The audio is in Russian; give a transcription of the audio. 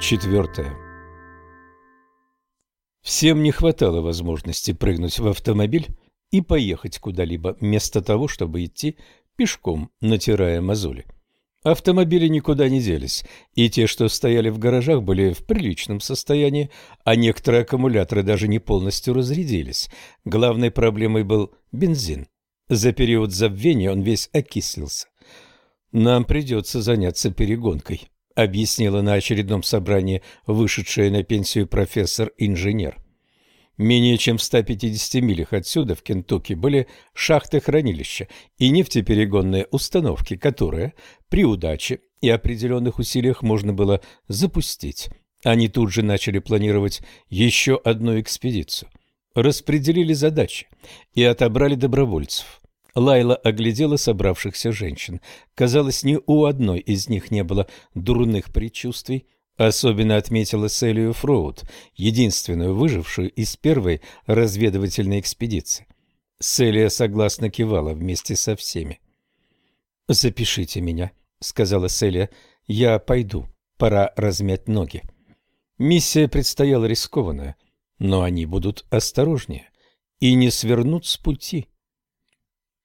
Четвертое. Всем не хватало возможности прыгнуть в автомобиль и поехать куда-либо, вместо того, чтобы идти пешком, натирая мозоли. Автомобили никуда не делись, и те, что стояли в гаражах, были в приличном состоянии, а некоторые аккумуляторы даже не полностью разрядились. Главной проблемой был бензин. За период забвения он весь окислился. «Нам придется заняться перегонкой», — объяснила на очередном собрании вышедшая на пенсию профессор-инженер. Менее чем в 150 милях отсюда, в Кентукки, были шахты-хранилища и нефтеперегонные установки, которые при удаче и определенных усилиях можно было запустить. Они тут же начали планировать еще одну экспедицию. Распределили задачи и отобрали добровольцев. Лайла оглядела собравшихся женщин. Казалось, ни у одной из них не было дурных предчувствий, Особенно отметила Селию Фроуд, единственную выжившую из первой разведывательной экспедиции. Селия согласно кивала вместе со всеми. «Запишите меня», — сказала Селия. «Я пойду. Пора размять ноги». Миссия предстояла рискованная, но они будут осторожнее и не свернут с пути.